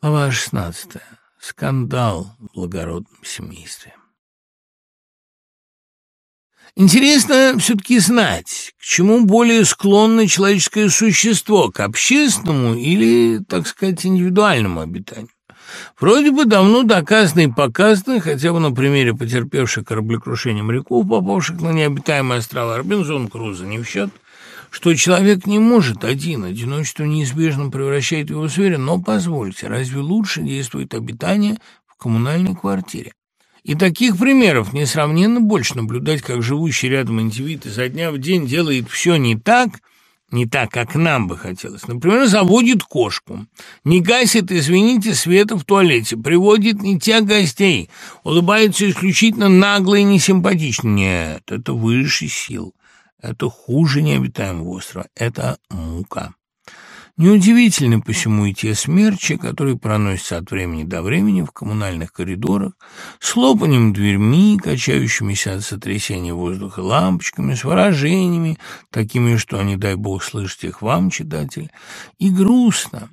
Глава 16. Скандал в благородном семействе. Интересно все-таки знать, к чему более склонно человеческое существо, к общественному или, так сказать, индивидуальному обитанию. Вроде бы давно доказано и показано, хотя бы на примере потерпевших кораблекрушение моряков, попавших на необитаемые острова Робинзон Круза, не в счет – что человек не может один, одиночество неизбежно превращает его в зверя, но позвольте, разве лучше действует обитание в коммунальной квартире? И таких примеров несравненно больше наблюдать, как живущий рядом индивид изо дня в день делает все не так, не так, как нам бы хотелось. Например, заводит кошку, не гасит, извините, света в туалете, приводит не тех гостей, улыбается исключительно нагло и несимпатично. Нет, это выше сил. Это хуже необитаемого острова. Это мука. Неудивительно посему и те смерчи, которые проносятся от времени до времени в коммунальных коридорах, с лопанием дверьми, качающимися от сотрясения воздуха лампочками, с выражениями, такими, что, не дай бог, слышать их вам, читатель, и грустно,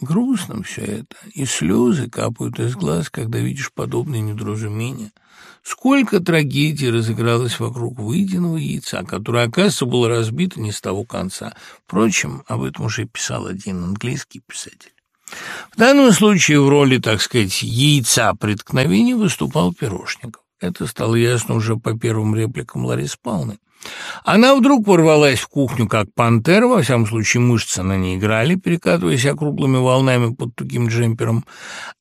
грустно все это, и слезы капают из глаз, когда видишь подобные недоразумения – Сколько трагедий разыгралось вокруг выеденного яйца, которое, оказывается, было разбито не с того конца. Впрочем, об этом уже писал один английский писатель. В данном случае в роли, так сказать, яйца преткновения выступал Пирожников. Это стало ясно уже по первым репликам Ларисы Павловны. Она вдруг ворвалась в кухню, как пантера, во всяком случае мышцы на ней играли, перекатываясь округлыми волнами под тугим джемпером.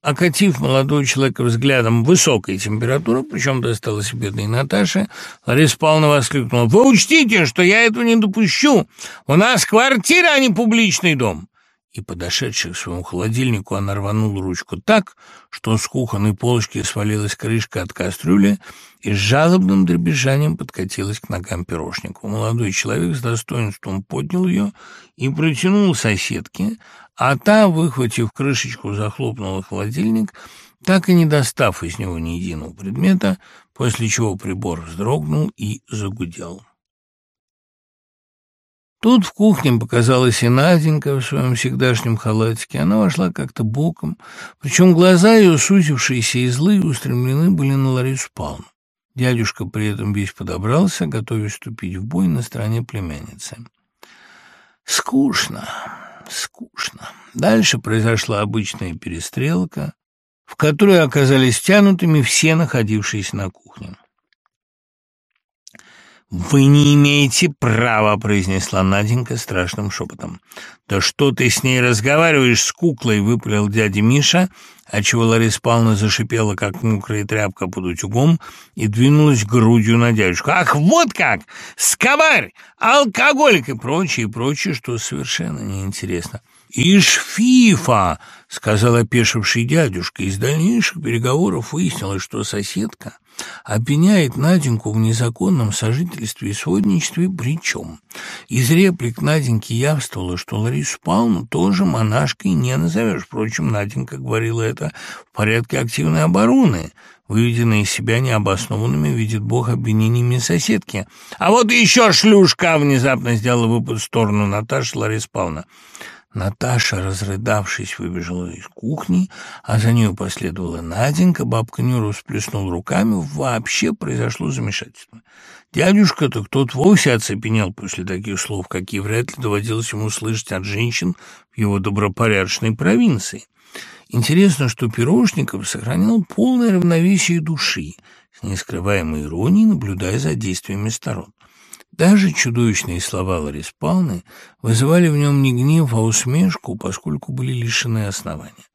Окатив молодого человека взглядом высокой температуры, причем досталось бедной Наташе, Лариса Павловна воскликнула, «Вы учтите, что я этого не допущу! У нас квартира, а не публичный дом!» И, подошедший к своему холодильнику, она рванула ручку так, что с кухонной полочки свалилась крышка от кастрюли и с жалобным дребезжанием подкатилась к ногам пирожнику. Молодой человек с достоинством поднял ее и протянул соседке, а та, выхватив крышечку, захлопнула холодильник, так и не достав из него ни единого предмета, после чего прибор вздрогнул и загудел. Тут в кухне показалась и Наденька в своем всегдашнем халатике. Она вошла как-то боком, причем глаза ее, сузившиеся и злые, устремлены были на Ларису Павловну. Дядюшка при этом весь подобрался, готовясь вступить в бой на стороне племянницы. Скучно, скучно. Дальше произошла обычная перестрелка, в которой оказались тянутыми все находившиеся на кухне. «Вы не имеете права», — произнесла Наденька страшным шепотом. «Да что ты с ней разговариваешь с куклой?» — выпалил дядя Миша, отчего Лариса Павловна зашипела, как мокрая тряпка под утюгом, и двинулась грудью на дядюшку. «Ах, вот как! Скобарь! Алкоголик!» и прочее, и прочее, что совершенно неинтересно. «Ишь, фифа!» — сказал опешивший дядюшка. Из дальнейших переговоров выяснилось, что соседка обвиняет Наденьку в незаконном сожительстве и сводничестве, причем из реплик Наденьки явствовало, что Ларису Павловну тоже монашкой не назовешь. Впрочем, Наденька говорила это в порядке активной обороны, выведенной из себя необоснованными, видит Бог, обвинениями соседки. «А вот еще шлюшка!» — внезапно сделала выпад в сторону Наташи Лариса Павловна. Наташа, разрыдавшись, выбежала из кухни, а за нею последовала Наденька. Бабка Нюра всплеснула руками. Вообще произошло замешательство. Дядюшка-то тот вовсе оцепенел после таких слов, какие вряд ли доводилось ему слышать от женщин в его добропорядочной провинции. Интересно, что Пирожников сохранял полное равновесие души, с нескрываемой иронией, наблюдая за действиями сторон. Даже чудовищные слова Ларис Павловны вызывали в нем не гнев, а усмешку, поскольку были лишены основания.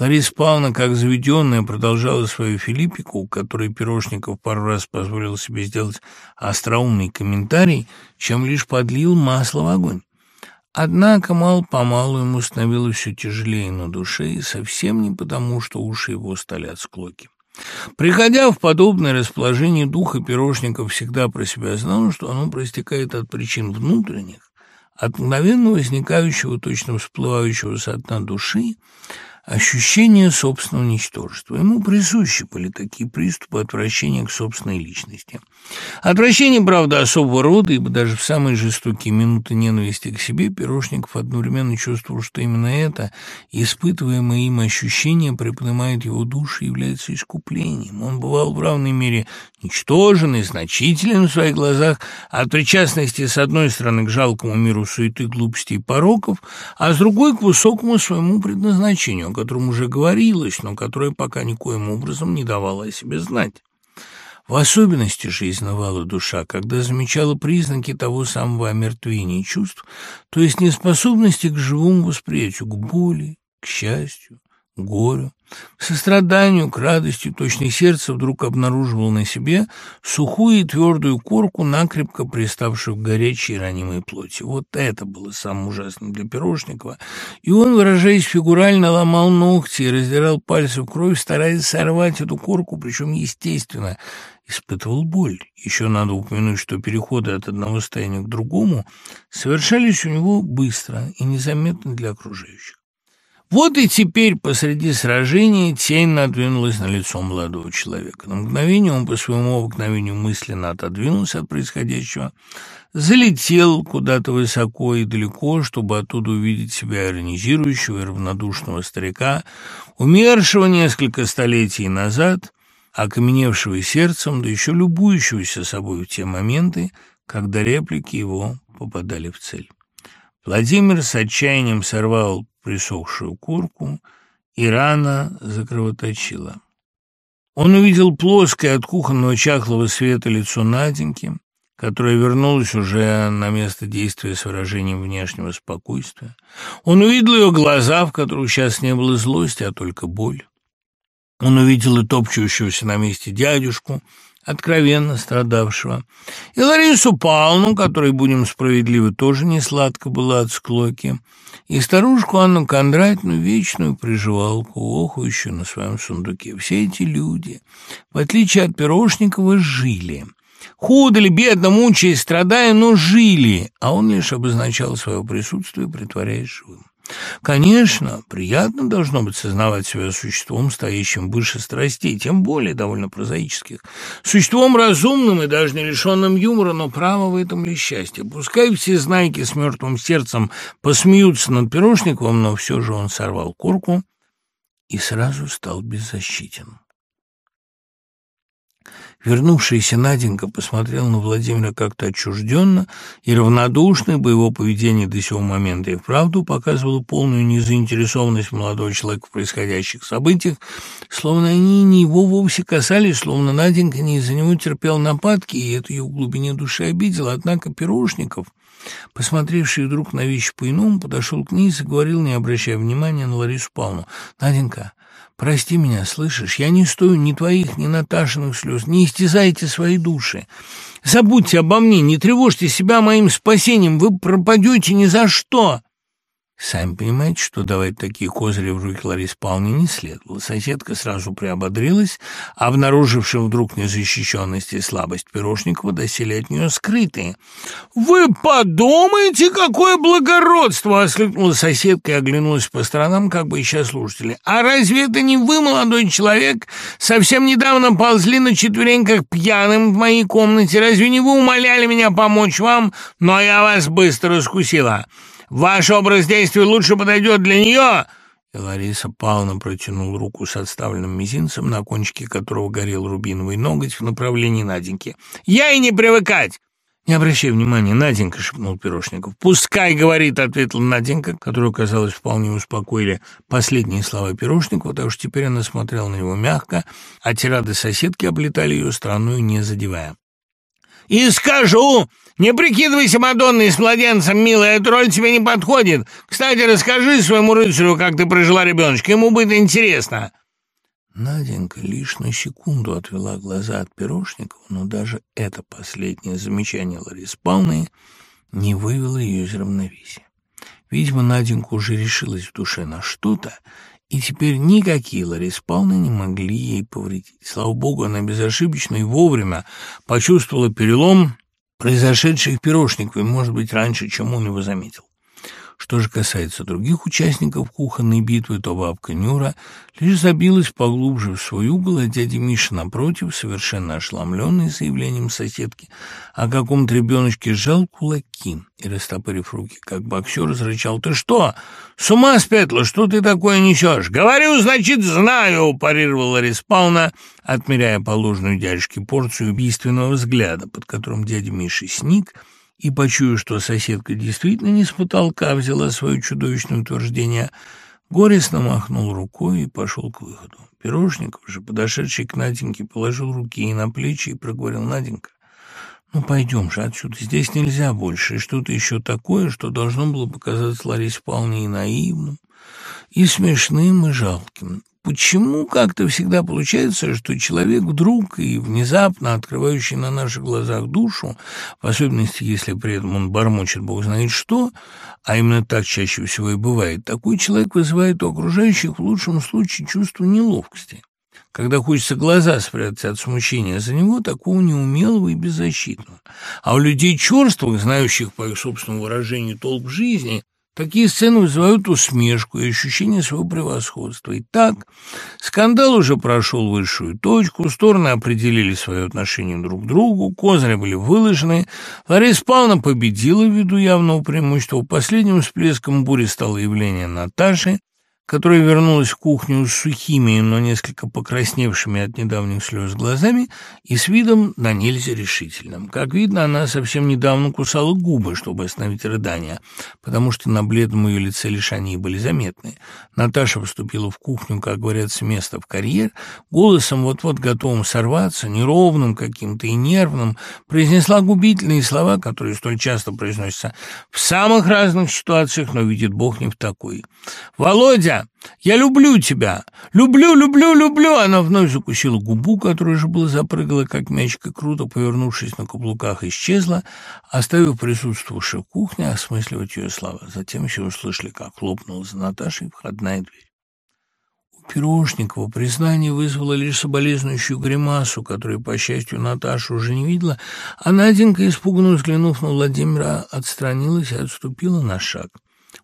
Лариса Павловна, как заведенная, продолжала свою Филиппику, которой Пирожников пару раз позволил себе сделать остроумный комментарий, чем лишь подлил масло в огонь. Однако мало-помалу ему становилось все тяжелее на душе, и совсем не потому, что уши его стали от склоки. Приходя в подобное расположение духа, Пирожников всегда про себя знал, что оно проистекает от причин внутренних, от мгновенно возникающего, точно всплывающего со дна души, ощущение собственного ничтожества. Ему присущи были такие приступы отвращения к собственной личности. Отвращение, правда, особого рода, ибо даже в самые жестокие минуты ненависти к себе Пирожников одновременно чувствовал, что именно это, испытываемое им ощущение, приподнимает его душу и является искуплением. Он бывал в равной мере ничтожен и значителен в своих глазах от причастности, с одной стороны, к жалкому миру суеты, глупости и пороков, а с другой — к высокому своему предназначению, котором уже говорилось, но которое пока никоим образом не давало о себе знать. В особенности же изнывала душа, когда замечала признаки того самого омертвения чувств, то есть неспособности к живому восприятию, к боли, к счастью, горю, к состраданию, к радости, точно сердце вдруг обнаруживало на себе сухую и твердую корку, накрепко приставшую к горячей ранимой плоти. Вот это было самым ужасным для Пирожникова, и он, выражаясь фигурально, ломал ногти и раздирал пальцы в кровь, стараясь сорвать эту корку, причем естественно, испытывал боль. Еще надо упомянуть, что переходы от одного состояния к другому совершались у него быстро и незаметно для окружающих. Вот и теперь посреди сражения тень надвинулась на лицо молодого человека. На мгновение он по своему обыкновению мысленно отодвинулся от происходящего, залетел куда-то высоко и далеко, чтобы оттуда увидеть себя иронизирующего и равнодушного старика, умершего несколько столетий назад, окаменевшего сердцем, да еще любующегося собой в те моменты, когда реплики его попадали в цель. Владимир с отчаянием сорвал присохшую курку, и рана закровоточила. Он увидел плоское от кухонного чахлого света лицо Наденьки, которая вернулась уже на место действия с выражением внешнего спокойствия. Он увидел ее глаза, в которых сейчас не было злости, а только боль. Он увидел и топчущегося на месте дядюшку, откровенно страдавшего, и Ларису Павловну, которой, будем справедливы, тоже не сладко было от склоки, и старушку Анну Кондратьевну, вечную приживалку, охующую на своем сундуке. Все эти люди, в отличие от Пирожникова, жили. Худо ли, бедно, мучаясь, страдая, но жили, а он лишь обозначал свое присутствие, притворяясь живым. Конечно, приятно должно быть сознавать себя существом, стоящим выше страстей, тем более довольно прозаических, существом разумным и даже не лишенным юмора, но право в этом ли счастье? Пускай все знайки с мертвым сердцем посмеются над Пирожниковым, но все же он сорвал курку и сразу стал беззащитен. Вернувшаяся Наденька посмотрела на Владимира как-то отчужденно и равнодушно, ибо его поведение до сего момента и вправду показывало полную незаинтересованность молодого человека в происходящих событиях, словно они не его вовсе касались, словно Наденька не из-за него терпел нападки, и это ее в глубине души обидело. Однако Пирожников, посмотревший вдруг на вещи по-иному, подошел к ней и заговорил, не обращая внимания на Ларису Павловну. «Наденька, Прости меня, слышишь? Я не стою ни твоих, ни Наташиных слез. Не истязайте свои души. Забудьте обо мне, не тревожьте себя моим спасением. Вы пропадете ни за что. Сами понимаете, что давать такие козыри в руки Ларисе Павловне не следовало. Соседка сразу приободрилась, обнаружившая вдруг незащищенность и слабость Пирожникова, доселе от нее скрытые. «Вы подумайте, какое благородство!» — воскликнула соседка и оглянулась по сторонам, как бы ища слушателей. «А разве это не вы, молодой человек, совсем недавно ползли на четвереньках пьяным в моей комнате? Разве не вы умоляли меня помочь вам? Но я вас быстро раскусила!» Ваш образ действий лучше подойдет для нее!» И Лариса Павловна протянула руку с отставленным мизинцем, на кончике которого горел рубиновый ноготь в направлении Наденьки. «Я и не привыкать!» «Не обращай внимания, Наденька», — шепнул Пирожников. «Пускай, — говорит, — ответила Наденька, которую, казалось, вполне успокоили последние слова Пирожникова, потому что теперь она смотрела на него мягко, а тирады соседки облетали ее странную, не задевая. «И скажу! Не прикидывайся Мадонной с младенцем, милая, эта роль тебе не подходит. Кстати, расскажи своему рыцарю, как ты прожила ребеночка, ему будет интересно». Наденька лишь на секунду отвела глаза от Пирожникова, но даже это последнее замечание Ларисы Павловны не вывело ее из равновесия. Видимо, Наденька уже решилась в душе на что-то, и теперь никакие Павловны не могли ей повредить. Слава богу, она безошибочно и вовремя почувствовала перелом, произошедший в Пирожникове, может быть, раньше, чем он его заметил. Что же касается других участников кухонной битвы, то бабка Нюра лишь забилась поглубже в свой угол, а дядя Миша, напротив, совершенно ошеломленный заявлением соседки, о каком-то ребеночке сжал кулаки и, растопырив руки, как боксер, зарычал. «Ты что, с ума спятла? Что ты такое несешь?» «Говорю, значит, знаю!» – парировала Лариса Павловна, отмеряя положенную дядюшке порцию убийственного взгляда, под которым дядя Миша сник – и, почуяв, что соседка действительно не с потолка взяла свое чудовищное утверждение, горестно махнул рукой и пошел к выходу. Пирожников же, подошедший к Наденьке, положил руки ей на плечи и проговорил «Наденька, ну пойдем же отсюда, здесь нельзя больше, и что-то еще такое, что должно было показаться Ларисе вполне и наивным, и смешным, и жалким. Почему как-то всегда получается, что человек вдруг и внезапно открывающий на наших глазах душу, в особенности, если при этом он бормочет бог знает что, а именно так чаще всего и бывает, такой человек вызывает у окружающих в лучшем случае чувство неловкости. Когда хочется глаза спрятать от смущения за него, такого неумелого и беззащитного. А у людей черствых, знающих, по их собственному выражению, толк в жизни, Такие сцены вызывают усмешку и ощущение своего превосходства. Итак, скандал уже прошел высшую точку, стороны определили свое отношение друг к другу, козыри были выложены, Лариса Павловна победила ввиду явного преимущества. Последним всплеском бури стало явление Наташи, которая вернулась в кухню с сухими, но несколько покрасневшими от недавних слез глазами и с видом на нельзя решительным. Как видно, она совсем недавно кусала губы, чтобы остановить рыдания, потому что на бледном ее лице лишь они были заметны. Наташа вступила в кухню, как говорят, с места в карьер, голосом вот-вот готовым сорваться, неровным каким-то и нервным, произнесла губительные слова, которые столь часто произносятся в самых разных ситуациях, но видит Бог не в такой. «Володя!» Я люблю тебя! Люблю, люблю, люблю!» Она вновь закусила губу, которая же была запрыгала, как мячик, и круто, повернувшись на каблуках, исчезла, оставив присутствовавших в кухне осмысливать ее слова. Затем еще услышали, как хлопнула за Наташей входная дверь. У Пирожникова признание вызвало лишь соболезнующую гримасу, которую, по счастью, Наташа уже не видела, а Наденька, испуганно взглянув на Владимира, отстранилась и отступила на шаг.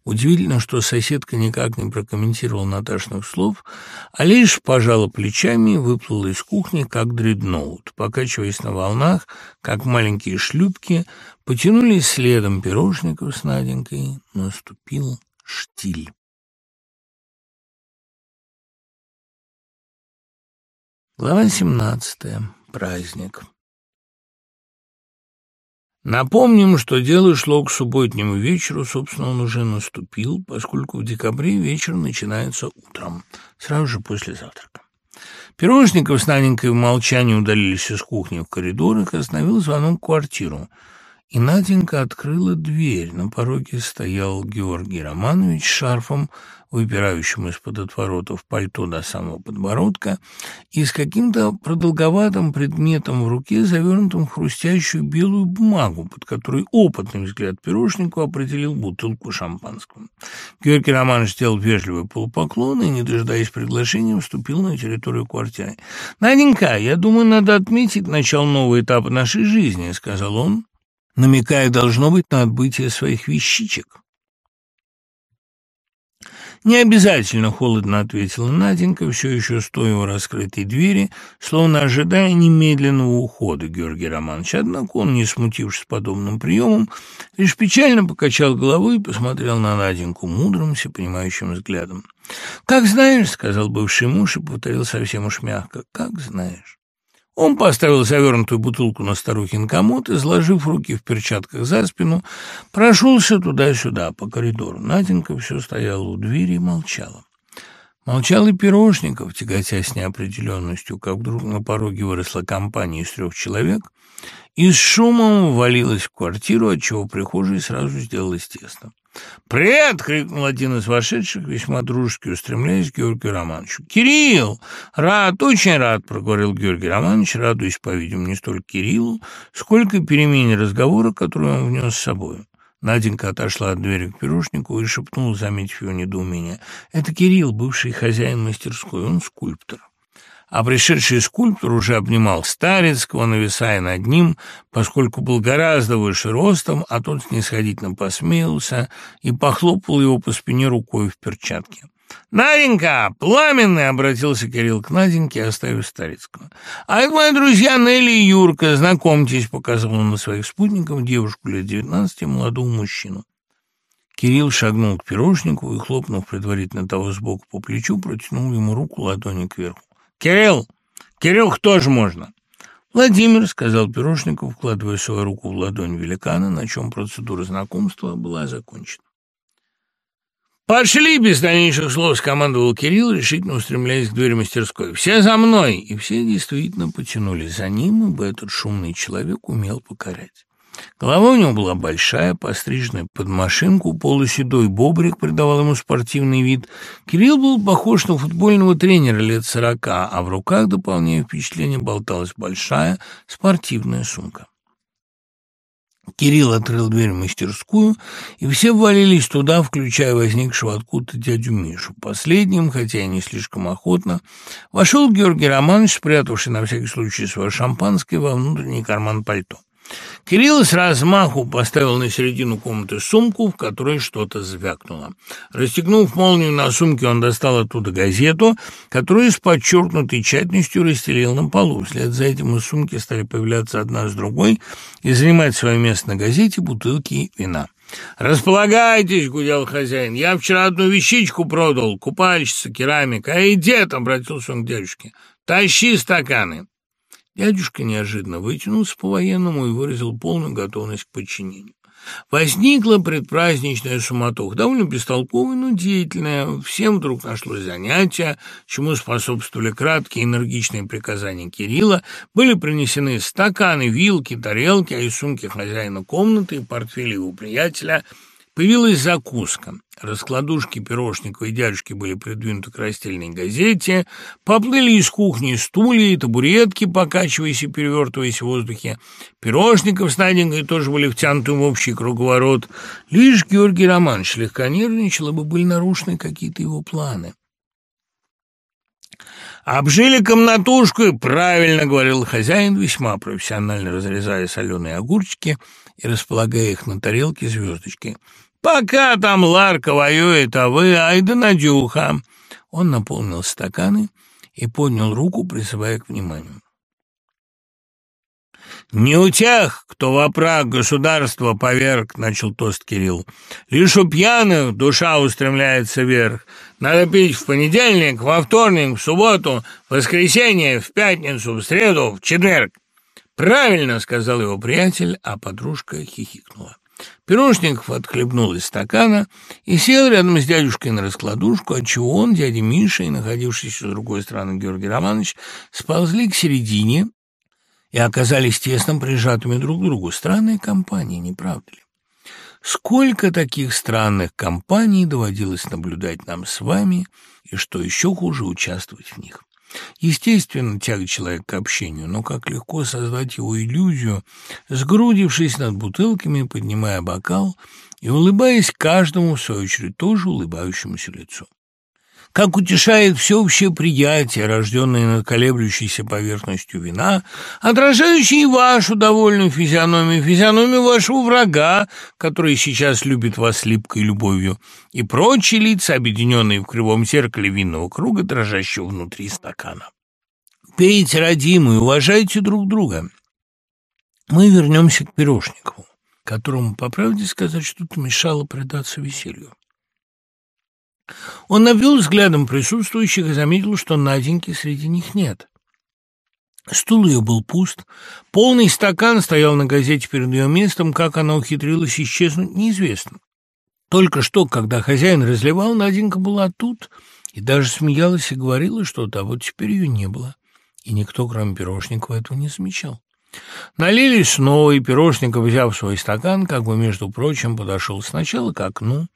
Удивительно, что соседка никак не прокомментировала Наташных слов, а лишь пожала плечами и выплыла из кухни, как дредноут. Покачиваясь на волнах, как маленькие шлюпки, потянулись следом пирожников с Наденькой. Наступил штиль. Глава семнадцатая. Праздник. Напомним, что дело шло к субботнему вечеру, собственно, он уже наступил, поскольку в декабре вечер начинается утром, сразу же после завтрака. Пирожников с Наденькой в молчании удалились из кухни в коридор, их остановил звонок в квартиру – и Наденька открыла дверь. На пороге стоял Георгий Романович с шарфом, выпирающим из-под отворотов пальто до самого подбородка, и с каким-то продолговатым предметом в руке, завернутым в хрустящую белую бумагу, под которой опытный взгляд пирожнику определил бутылку шампанского. Георгий Романович сделал вежливый полупоклон и, не дожидаясь приглашения, вступил на территорию квартиры. «Наденька, я думаю, надо отметить начало нового этапа нашей жизни», — сказал он, намекая, должно быть, на отбытие своих вещичек. «Не обязательно», — холодно ответила Наденька, все еще стоя у раскрытой двери, словно ожидая немедленного ухода Георгия Романовича. Однако он, не смутившись подобным приемом, лишь печально покачал головой и посмотрел на Наденьку мудрым, всепонимающим взглядом. «Как знаешь», — сказал бывший муж и повторил совсем уж мягко, «как знаешь». Он поставил завернутую бутылку на старухин комод и, сложив руки в перчатках за спину, прошелся туда-сюда по коридору. Наденька все стояла у двери и молчала. Молчал и Пирожников, тяготясь неопределенностью, как вдруг на пороге выросла компания из трех человек и с шумом ввалилась в квартиру, отчего прихожей сразу сделалось тесно. «Привет!» — крикнул один из вошедших, весьма дружески устремляясь к Георгию Романовичу. «Кирилл! Рад, очень рад!» — проговорил Георгий Романович, радуясь, по-видимому, не столько Кириллу, сколько перемене разговора, который он внес с собой. Наденька отошла от двери к пирожнику и шепнула, заметив его недоумение. «Это Кирилл, бывший хозяин мастерской, он скульптор». А пришедший скульптор уже обнимал Старецкого, нависая над ним, поскольку был гораздо выше ростом, а тот снисходительно посмеялся и похлопал его по спине рукой в перчатке. «Наденька, пламенный!» — обратился Кирилл к Наденьке, оставив Старицкого. «А это мои друзья Нелли и Юрка. Знакомьтесь», — показывал он на своих спутников девушку лет девятнадцати молодого мужчину. Кирилл шагнул к пирожнику и, хлопнув предварительно того сбоку по плечу, протянул ему руку ладони кверху. «Кирилл! Кирюх тоже можно!» «Владимир», — сказал Пирожников, вкладывая свою руку в ладонь великана, на чем процедура знакомства была закончена. «Пошли!» — без дальнейших слов скомандовал Кирилл, решительно устремляясь к двери мастерской. «Все за мной!» И все действительно потянулись за ним, ибо этот шумный человек умел покорять. Голова у него была большая, постриженная под машинку, полуседой бобрик придавал ему спортивный вид. Кирилл был похож на футбольного тренера лет сорока, а в руках, дополняя впечатление, болталась большая спортивная сумка. Кирилл открыл дверь в мастерскую, и все ввалились туда, включая возникшего откуда-то дядю Мишу. Последним, хотя и не слишком охотно, вошел Георгий Романович, спрятавший на всякий случай свое шампанское во внутренний карман пальто. Кирилл с размаху поставил на середину комнаты сумку, в которой что-то звякнуло. Расстегнув молнию на сумке, он достал оттуда газету, которую с подчеркнутой тщательностью расстелил на полу. Вслед за этим из сумки стали появляться одна с другой и занимать свое место на газете бутылки вина. «Располагайтесь», — гудел хозяин, — «я вчера одну вещичку продал, купальщица, керамика, а и дед», — обратился он к дядюшке, — «тащи стаканы». Дядюшка неожиданно вытянулся по-военному и выразил полную готовность к подчинению. Возникла предпраздничная суматоха, довольно бестолковая, но деятельная. Всем вдруг нашлось занятие, чему способствовали краткие энергичные приказания Кирилла. Были принесены стаканы, вилки, тарелки, а из сумки хозяина комнаты и портфеля его приятеля – Появилась закуска. Раскладушки пирожников и дядюшки были придвинуты к растельной газете, поплыли из кухни стулья и табуретки, покачиваясь и перевертываясь в воздухе. Пирожников с Наденькой тоже были втянуты в общий круговорот. Лишь Георгий Романович слегка нервничал, ибо были нарушены какие-то его планы. «Обжили комнатушку, правильно», — говорил хозяин, весьма профессионально разрезая соленые огурчики и располагая их на тарелке звездочки. «Пока там Ларка воюет, а вы, ай да Надюха!» Он наполнил стаканы и поднял руку, призывая к вниманию. «Не у тех, кто во прах государства поверг», — начал тост Кирилл. «Лишь у пьяных душа устремляется вверх. Надо пить в понедельник, во вторник, в субботу, в воскресенье, в пятницу, в среду, в четверг». «Правильно», — сказал его приятель, а подружка хихикнула. Пирожников отхлебнул из стакана и сел рядом с дядюшкой на раскладушку, отчего он, дядя Миша и находившийся с другой стороны Георгий Романович сползли к середине и оказались тесно прижатыми друг к другу. Странная компания, не правда ли? Сколько таких странных компаний доводилось наблюдать нам с вами, и что еще хуже, участвовать в них. Естественно, тяга человека к общению, но как легко создать его иллюзию, сгрудившись над бутылками, поднимая бокал и улыбаясь каждому, в свою очередь, тоже улыбающемуся лицу как утешает всеобщее приятие, рожденное над колеблющейся поверхностью вина, отражающее вашу довольную физиономию, физиономию вашего врага, который сейчас любит вас липкой любовью, и прочие лица, объединенные в кривом зеркале винного круга, дрожащего внутри стакана. Пейте, родимые, уважайте друг друга. Мы вернемся к Пирожникову, которому, по правде сказать, что-то мешало предаться веселью. Он обвел взглядом присутствующих и заметил, что Наденьки среди них нет. Стул ее был пуст, полный стакан стоял на газете перед ее местом, как она ухитрилась исчезнуть, неизвестно. Только что, когда хозяин разливал, Наденька была тут и даже смеялась и говорила что-то, а вот теперь ее не было, и никто, кроме Пирожникова, этого не замечал. Налили снова, и Пирожников, взяв свой стакан, как бы, между прочим, подошел сначала к окну,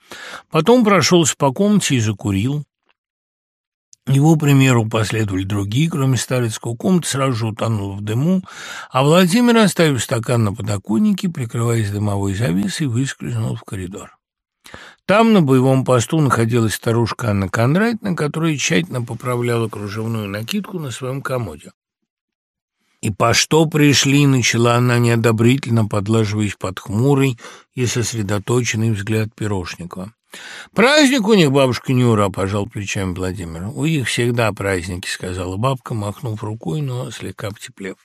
потом прошелся по комнате и закурил. Его примеру последовали другие, кроме Старицкого. Комната сразу же утонула в дыму, а Владимир, оставив стакан на подоконнике, прикрываясь дымовой завесой, выскользнул в коридор. Там на боевом посту находилась старушка Анна Кондратьевна, которая тщательно поправляла кружевную накидку на своем комоде. «И по что пришли?» — начала она неодобрительно, подлаживаясь под хмурый и сосредоточенный взгляд Пирожникова. «Праздник у них, бабушка Нюра», — пожал плечами Владимир. «У них всегда праздники», — сказала бабка, махнув рукой, но слегка потеплев.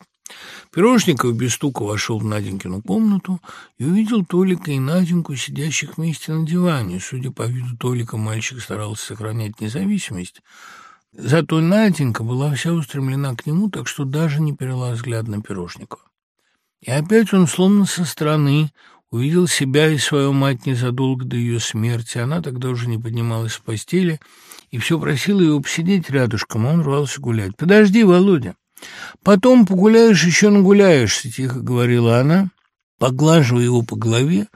Пирожников без стука вошел в Наденькину комнату и увидел Толика и Наденьку, сидящих вместе на диване. Судя по виду Толика, мальчик старался сохранять независимость, Зато Наденька была вся устремлена к нему, так что даже не перела взгляд на Пирожникова. И опять он, словно со стороны, увидел себя и свою мать незадолго до ее смерти. Она тогда уже не поднималась с постели и все просила его посидеть рядышком, а он рвался гулять. «Подожди, Володя, потом погуляешь, еще нагуляешься», — тихо говорила она поглаживая его по голове,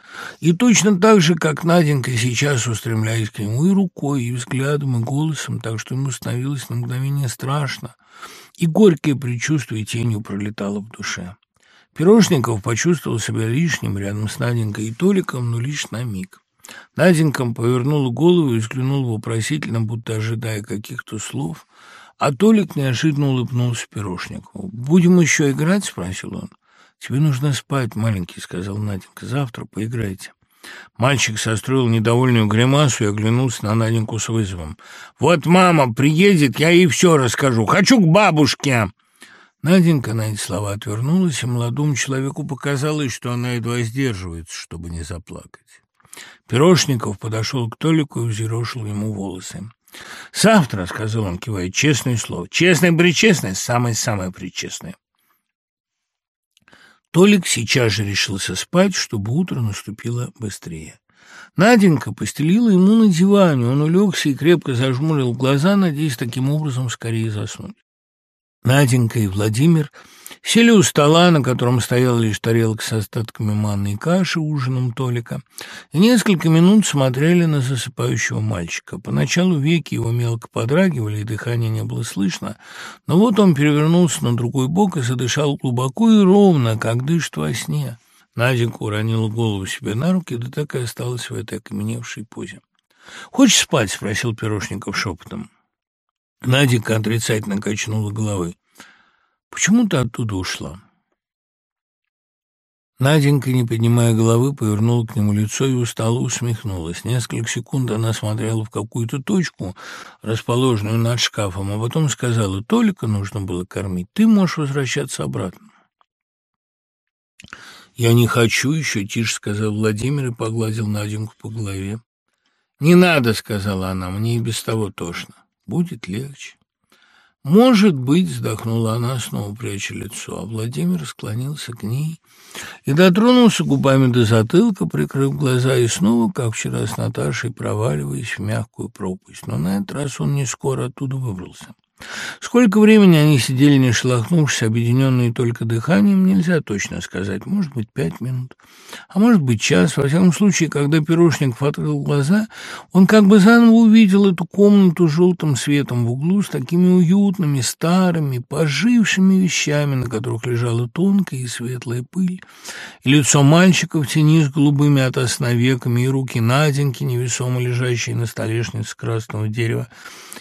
и точно так же, как Наденька сейчас устремляясь к нему и рукой, и взглядом, и голосом, так что ему становилось на мгновение страшно, и горькое предчувствие тенью пролетало в душе. Пирожников почувствовал себя лишним рядом с Наденькой и Толиком, но лишь на миг. Наденька повернула голову и взглянула вопросительно, будто ожидая каких-то слов, а Толик неожиданно улыбнулся Пирожникову. «Будем еще играть?» — спросил он. «Тебе нужно спать, маленький», — сказал Наденька. «Завтра поиграйте». Мальчик состроил недовольную гримасу и оглянулся на Наденьку с вызовом. «Вот мама приедет, я ей все расскажу. Хочу к бабушке!» Наденька на эти слова отвернулась, и молодому человеку показалось, что она едва сдерживается, чтобы не заплакать. Пирожников подошел к Толику и взъерошил ему волосы. «Завтра», — сказал он, кивая, — «честное слово. Честное-причестное, самое-самое причестное». Толик сейчас же решился спать, чтобы утро наступило быстрее. Наденька постелила ему на диване, он улегся и крепко зажмурил глаза, надеясь таким образом скорее заснуть. Наденька и Владимир Сели у стола, на котором стояла лишь тарелка с остатками манной каши, ужином Толика, и несколько минут смотрели на засыпающего мальчика. Поначалу веки его мелко подрагивали, и дыхания не было слышно, но вот он перевернулся на другой бок и задышал глубоко и ровно, как дышит во сне. Наденька уронила голову себе на руки, да так и осталась в этой окаменевшей позе. «Хочешь спать?» — спросил Пирожников шепотом. Наденька отрицательно качнула головой. Почему ты оттуда ушла?» Наденька, не поднимая головы, повернула к нему лицо и устало усмехнулась. Несколько секунд она смотрела в какую-то точку, расположенную над шкафом, а потом сказала, «Только нужно было кормить, ты можешь возвращаться обратно». «Я не хочу еще», — тише сказал Владимир и погладил Наденьку по голове. «Не надо», — сказала она, — «мне и без того тошно. Будет легче». «Может быть», — вздохнула она, снова пряча лицо, а Владимир склонился к ней и дотронулся губами до затылка, прикрыв глаза, и снова, как вчера с Наташей, проваливаясь в мягкую пропасть. Но на этот раз он не скоро оттуда выбрался. Сколько времени они сидели, не шелохнувшись, объединенные только дыханием, нельзя точно сказать. Может быть, пять минут, а может быть, час. Во всяком случае, когда Пирожников открыл глаза, он как бы заново увидел эту комнату с желтым светом в углу с такими уютными, старыми, пожившими вещами, на которых лежала тонкая и светлая пыль, и лицо мальчика в тени с голубыми от сна и руки Наденьки, невесомо лежащие на столешнице красного дерева,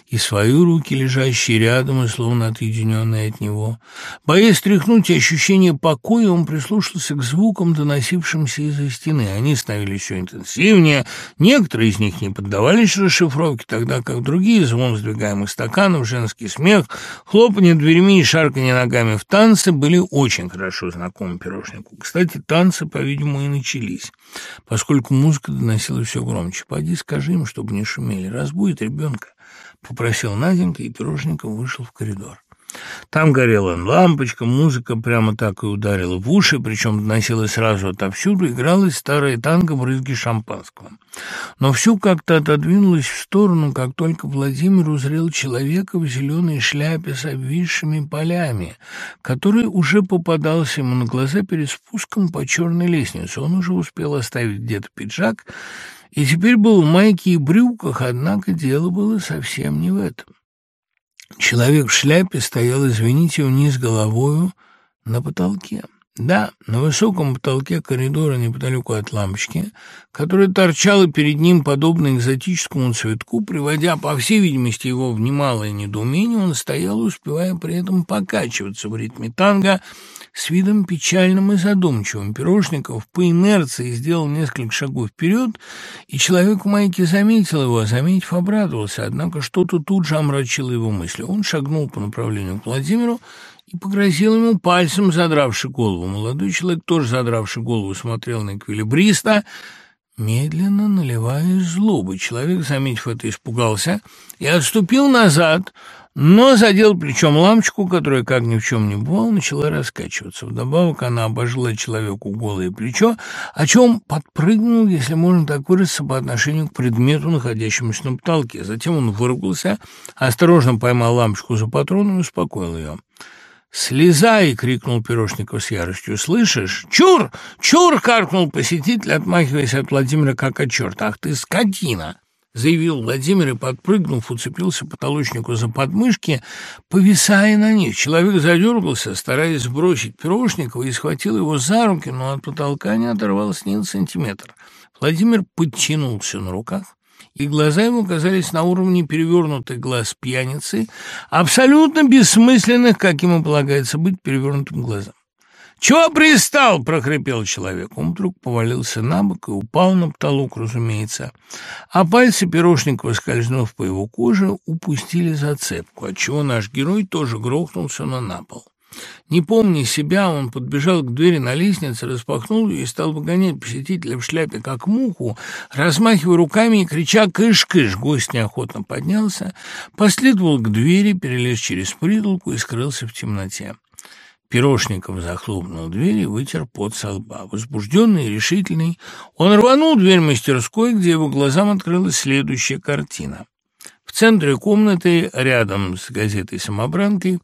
и свои руки, лежащие рядом и словно отъединенные от него. Боясь стряхнуть ощущение покоя, он прислушался к звукам, доносившимся из-за стены. Они становились все интенсивнее, некоторые из них не поддавались расшифровке, тогда как другие, звон сдвигаемых стаканов, женский смех, хлопанье дверьми и шарканье ногами в танце были очень хорошо знакомы пирожнику. Кстати, танцы, по-видимому, и начались, поскольку музыка доносилась все громче. «Поди, скажи им, чтобы не шумели, разбудит ребенка». — попросил Наденька, и Пирожников вышел в коридор. Там горела лампочка, музыка прямо так и ударила в уши, причем доносилась сразу отовсюду, игралась старая танго брызги шампанского. Но все как-то отодвинулось в сторону, как только Владимир узрел человека в зеленой шляпе с обвисшими полями, который уже попадался ему на глаза перед спуском по черной лестнице. Он уже успел оставить где-то пиджак и теперь был в майке и брюках, однако дело было совсем не в этом. Человек в шляпе стоял, извините, вниз головою на потолке. Да, на высоком потолке коридора неподалеку от лампочки, которая торчала перед ним подобно экзотическому цветку, приводя, по всей видимости, его в немалое недоумение, он стоял, успевая при этом покачиваться в ритме танго с видом печальным и задумчивым. Пирожников по инерции сделал несколько шагов вперед, и человек в майке заметил его, а заметив, обрадовался, однако что-то тут же омрачило его мысли. Он шагнул по направлению к Владимиру, и погрозил ему пальцем, задравший голову. Молодой человек, тоже задравший голову, смотрел на эквилибриста, медленно наливая злобы. Человек, заметив это, испугался и отступил назад, но задел плечом лампочку, которая, как ни в чем не бывало, начала раскачиваться. Вдобавок она обожила человеку голое плечо, о чем подпрыгнул, если можно так выразиться, по отношению к предмету, находящемуся на потолке. Затем он выругался, осторожно поймал лампочку за патрон и успокоил ее. «Слезай!» — крикнул Пирожников с яростью. «Слышишь? Чур! Чур!» — каркнул посетитель, отмахиваясь от Владимира как от черта. «Ах ты, скотина!» — заявил Владимир и, подпрыгнув, уцепился потолочнику за подмышки, повисая на них. Человек задергался, стараясь сбросить Пирожникова, и схватил его за руки, но от потолка не оторвался ни на сантиметр. Владимир подтянулся на руках, и глаза его казались на уровне перевернутых глаз пьяницы, абсолютно бессмысленных, как ему полагается быть перевернутым глазом. «Чего пристал?» — прохрипел человек. Он вдруг повалился на бок и упал на потолок, разумеется. А пальцы Пирожникова, скользнув по его коже, упустили зацепку, отчего наш герой тоже грохнулся на пол. Не помня себя, он подбежал к двери на лестнице, распахнул ее и стал выгонять посетителя в шляпе, как муху, размахивая руками и крича «Кыш-кыш!». Гость неохотно поднялся, последовал к двери, перелез через притолку и скрылся в темноте. Пирожников захлопнул дверь и вытер пот со лба. Возбужденный и решительный, он рванул дверь мастерской, где его глазам открылась следующая картина. В центре комнаты, рядом с газетой-самобранкой,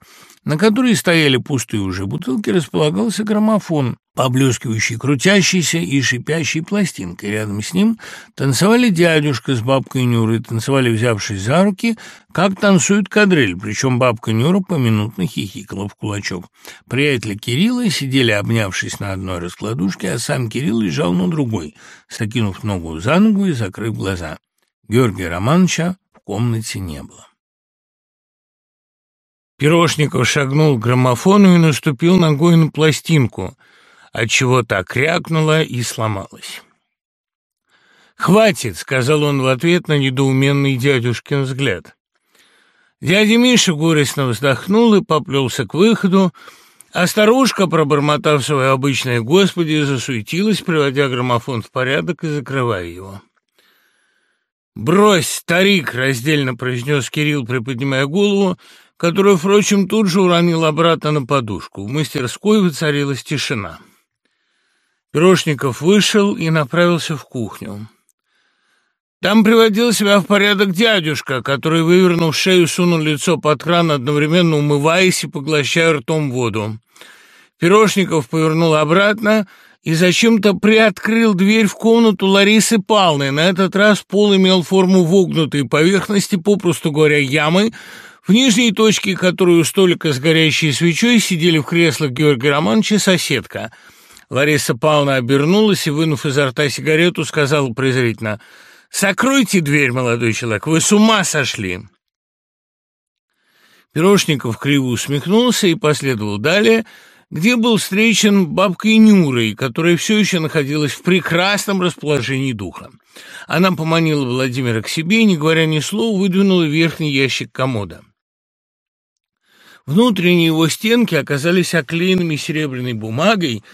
на которой стояли пустые уже бутылки, располагался граммофон, поблескивающий крутящийся и шипящей пластинкой. Рядом с ним танцевали дядюшка с бабкой Нюрой, танцевали, взявшись за руки, как танцует кадриль, причем бабка Нюра поминутно хихикала в кулачок. Приятели Кирилла сидели, обнявшись на одной раскладушке, а сам Кирилл лежал на другой, закинув ногу за ногу и закрыв глаза. Георгия Романовича в комнате не было. Пирожников шагнул к граммофону и наступил ногой на пластинку, отчего так крякнула и сломалась. «Хватит!» — сказал он в ответ на недоуменный дядюшкин взгляд. Дядя Миша горестно вздохнул и поплелся к выходу, а старушка, пробормотав свое обычное «Господи», засуетилась, приводя граммофон в порядок и закрывая его. «Брось, старик!» — раздельно произнес Кирилл, приподнимая голову, которую, впрочем, тут же уронил обратно на подушку. В мастерской воцарилась тишина. Пирожников вышел и направился в кухню. Там приводил себя в порядок дядюшка, который, вывернув шею, сунул лицо под кран, одновременно умываясь и поглощая ртом воду. Пирожников повернул обратно и зачем-то приоткрыл дверь в комнату Ларисы Павловны. На этот раз пол имел форму вогнутой поверхности, попросту говоря, ямы, в нижней точке, которую столика с горящей свечой, сидели в креслах Георгий Романович и соседка. Лариса Павловна обернулась и, вынув изо рта сигарету, сказала презрительно, «Закройте дверь, молодой человек, вы с ума сошли!» Пирожников криво усмехнулся и последовал далее, где был встречен бабкой Нюрой, которая все еще находилась в прекрасном расположении духа. Она поманила Владимира к себе не говоря ни слова, выдвинула верхний ящик комода. Внутренние его стенки оказались оклеенными серебряной бумагой,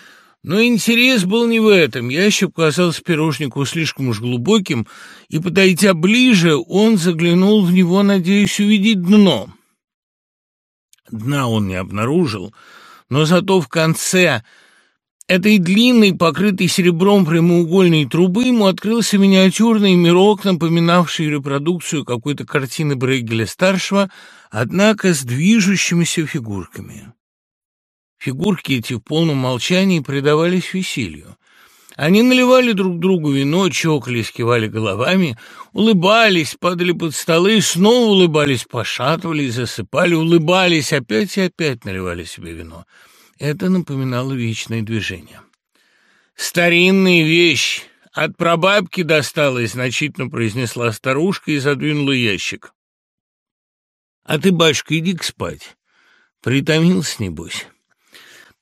но интерес был не в этом. Ящик казался пирожнику слишком уж глубоким, и, подойдя ближе, он заглянул в него, надеясь увидеть дно. Дна он не обнаружил, но зато в конце этой длинной, покрытой серебром прямоугольной трубы ему открылся миниатюрный мирок, напоминавший репродукцию какой-то картины Брейгеля-старшего, однако с движущимися фигурками. Фигурки эти в полном молчании предавались веселью. Они наливали друг другу вино, чокались, кивали головами, улыбались, падали под столы, снова улыбались, пошатывались, засыпали, улыбались, опять и опять наливали себе вино. Это напоминало вечное движение. «Старинная вещь! От прабабки досталась!» — значительно произнесла старушка и задвинула ящик. «А ты, батюшка, иди-ка спать. Притомился, небось».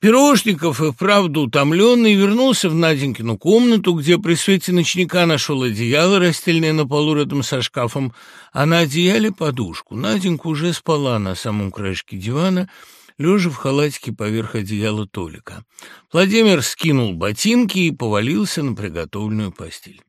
Пирожников и вправду утомленный вернулся в Наденькину комнату, где при свете ночника нашел одеяло, расстеленное на полу рядом со шкафом, а на одеяле подушку. Наденька уже спала на самом краешке дивана, лежа в халатике поверх одеяла Толика. Владимир скинул ботинки и повалился на приготовленную постель.